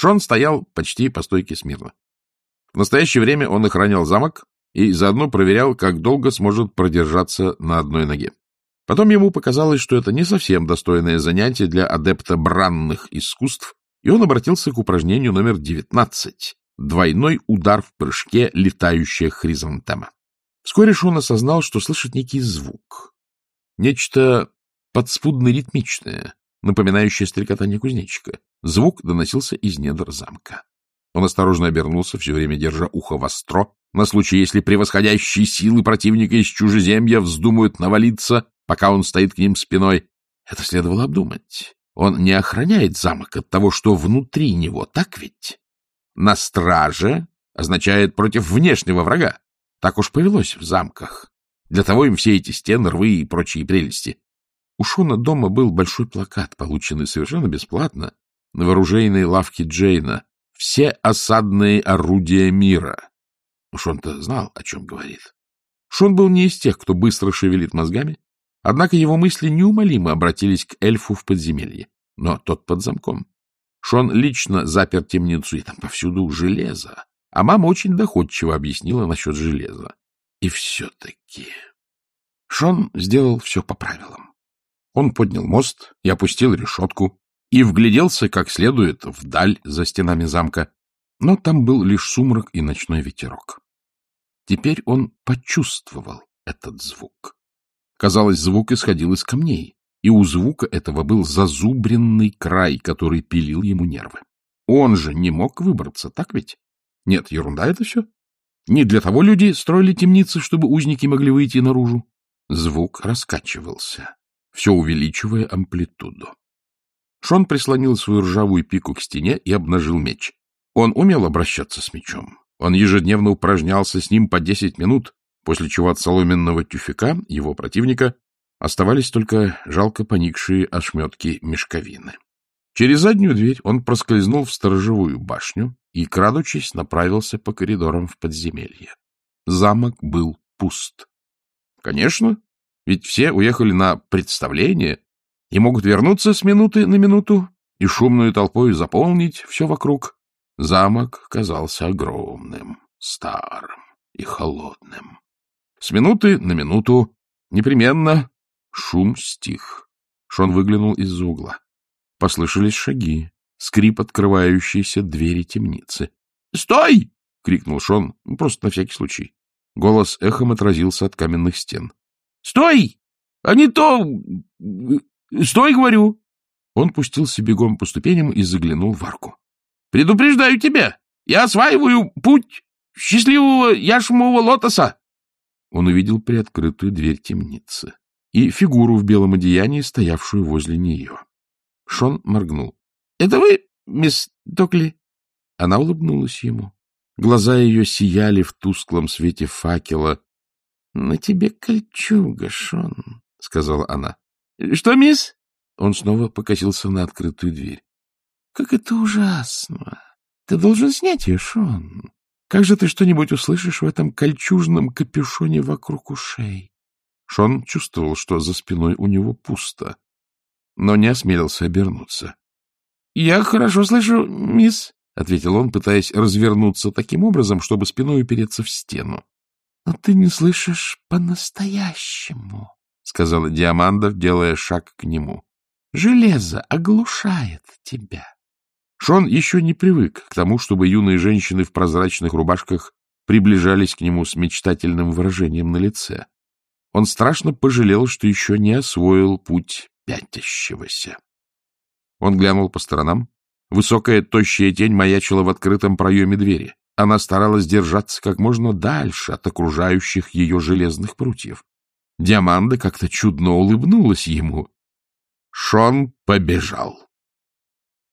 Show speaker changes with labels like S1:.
S1: Шон стоял почти по стойке смирно. В настоящее время он охранял замок и заодно проверял, как долго сможет продержаться на одной ноге. Потом ему показалось, что это не совсем достойное занятие для адепта бранных искусств, и он обратился к упражнению номер 19 — двойной удар в прыжке летающая хризантема. Вскоре Шон осознал, что слышит некий звук. Нечто подспудно-ритмичное, напоминающее стрекотание кузнечика. Звук доносился из недр замка. Он осторожно обернулся, все время держа ухо востро, на случай, если превосходящие силы противника из чужеземья вздумают навалиться, пока он стоит к ним спиной. Это следовало обдумать. Он не охраняет замок от того, что внутри него, так ведь? На страже означает против внешнего врага. Так уж повелось в замках. Для того им все эти стены, рвы и прочие прелести. У Шона дома был большой плакат, полученный совершенно бесплатно, на вооружейной лавке Джейна. Все осадные орудия мира. Шон-то знал, о чем говорит. Шон был не из тех, кто быстро шевелит мозгами, однако его мысли неумолимо обратились к эльфу в подземелье. Но тот под замком. Шон лично запер темницу, и там повсюду железо. А мама очень доходчиво объяснила насчет железа. И все-таки... Шон сделал все по правилам. Он поднял мост и опустил решетку, и вгляделся как следует вдаль за стенами замка, но там был лишь сумрак и ночной ветерок. Теперь он почувствовал этот звук. Казалось, звук исходил из камней, и у звука этого был зазубренный край, который пилил ему нервы. Он же не мог выбраться, так ведь? Нет, ерунда это все. Не для того люди строили темницы, чтобы узники могли выйти наружу. Звук раскачивался, все увеличивая амплитуду. Шон прислонил свою ржавую пику к стене и обнажил меч. Он умел обращаться с мечом. Он ежедневно упражнялся с ним по десять минут, после чего от соломенного тюфяка, его противника, оставались только жалко поникшие ошметки мешковины. Через заднюю дверь он проскользнул в сторожевую башню и, крадучись, направился по коридорам в подземелье. Замок был пуст. Конечно, ведь все уехали на представление и могут вернуться с минуты на минуту и шумную толпой заполнить все вокруг. Замок казался огромным, старым и холодным. С минуты на минуту непременно шум стих. Шон выглянул из-за угла. Послышались шаги, скрип открывающейся двери темницы. «Стой!» — крикнул Шон, просто на всякий случай. Голос эхом отразился от каменных стен. «Стой! А не то... Стой, говорю!» Он пустился бегом по ступеням и заглянул в арку. «Предупреждаю тебя! Я осваиваю путь счастливого яшмового лотоса!» Он увидел приоткрытую дверь темницы и фигуру в белом одеянии, стоявшую возле нее. Шон моргнул. — Это вы, мисс Токли? Она улыбнулась ему. Глаза ее сияли в тусклом свете факела. — На тебе кольчуга, Шон, — сказала она. — Что, мисс? Он снова покосился на открытую дверь. — Как это ужасно! Ты должен снять ее, Шон. Как же ты что-нибудь услышишь в этом кольчужном капюшоне вокруг ушей? Шон чувствовал, что за спиной у него пусто, но не осмелился обернуться. — Я хорошо слышу, мисс, — ответил он, пытаясь развернуться таким образом, чтобы спиной упереться в стену. — Но ты не слышишь по-настоящему, — сказала Диаманда, делая шаг к нему. — Железо оглушает тебя. Шон еще не привык к тому, чтобы юные женщины в прозрачных рубашках приближались к нему с мечтательным выражением на лице. Он страшно пожалел, что еще не освоил путь пятящегося. Он глянул по сторонам. Высокая, тощая тень маячила в открытом проеме двери. Она старалась держаться как можно дальше от окружающих ее железных прутьев. Диаманда как-то чудно улыбнулась ему. Шон побежал.